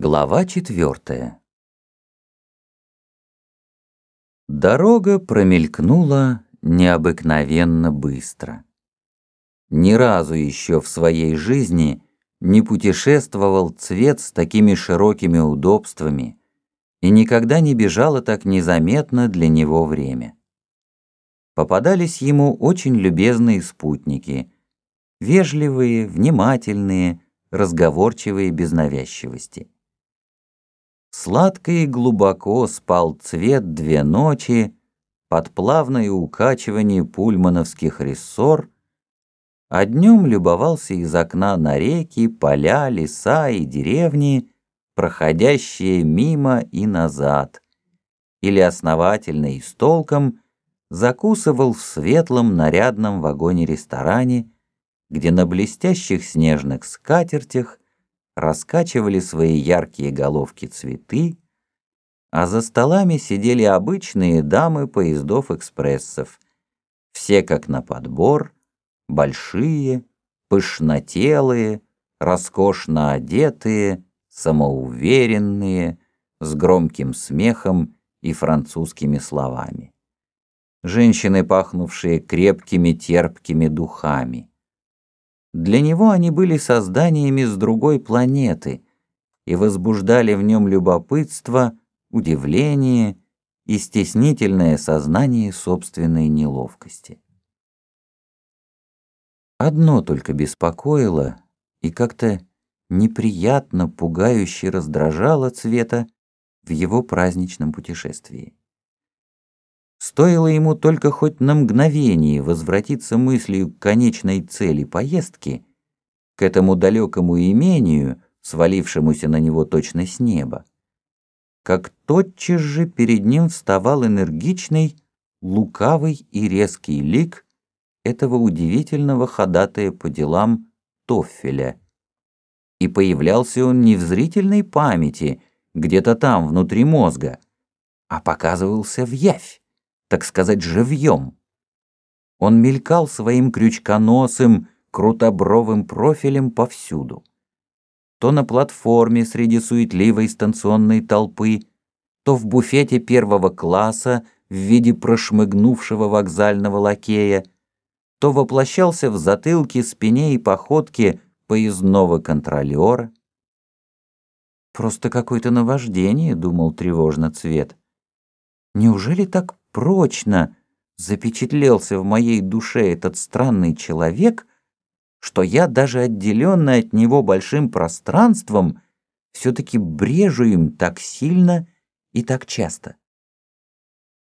Глава четвертая Дорога промелькнула необыкновенно быстро. Ни разу еще в своей жизни не путешествовал цвет с такими широкими удобствами и никогда не бежало так незаметно для него время. Попадались ему очень любезные спутники, вежливые, внимательные, разговорчивые без навязчивости. Сладко и глубоко спал цвет две ночи под плавное укачивание пульмановских рессор, а днем любовался из окна на реки, поля, леса и деревни, проходящие мимо и назад, или основательно и с толком закусывал в светлом нарядном вагоне-ресторане, где на блестящих снежных скатертях раскачивали свои яркие головки цветы, а за столами сидели обычные дамы поездов-экспрессов, все как на подбор, большие, пышнотелые, роскошно одетые, самоуверенные, с громким смехом и французскими словами. Женщины, пахнувшие крепкими терпкими духами. Для него они были созданиями с другой планеты и возбуждали в нем любопытство, удивление и стеснительное сознание собственной неловкости. Одно только беспокоило и как-то неприятно, пугающе раздражало цвета в его праздничном путешествии. Стоило ему только хоть на мгновение возвратиться мыслью к конечной цели поездки, к этому далекому имению, свалившемуся на него точно с неба, как тотчас же перед ним вставал энергичный, лукавый и резкий лик этого удивительного ходатая по делам Тоффеля. И появлялся он не в зрительной памяти, где-то там, внутри мозга, а показывался в явь так сказать, живьем. Он мелькал своим крючконосым, крутобровым профилем повсюду. То на платформе среди суетливой станционной толпы, то в буфете первого класса в виде прошмыгнувшего вокзального лакея, то воплощался в затылке, спине и походке поездного контролера. «Просто какое-то наваждение», — думал тревожно Цвет. «Неужели так прочно запечатлелся в моей душе этот странный человек, что я, даже отделенный от него большим пространством, все-таки брежу им так сильно и так часто.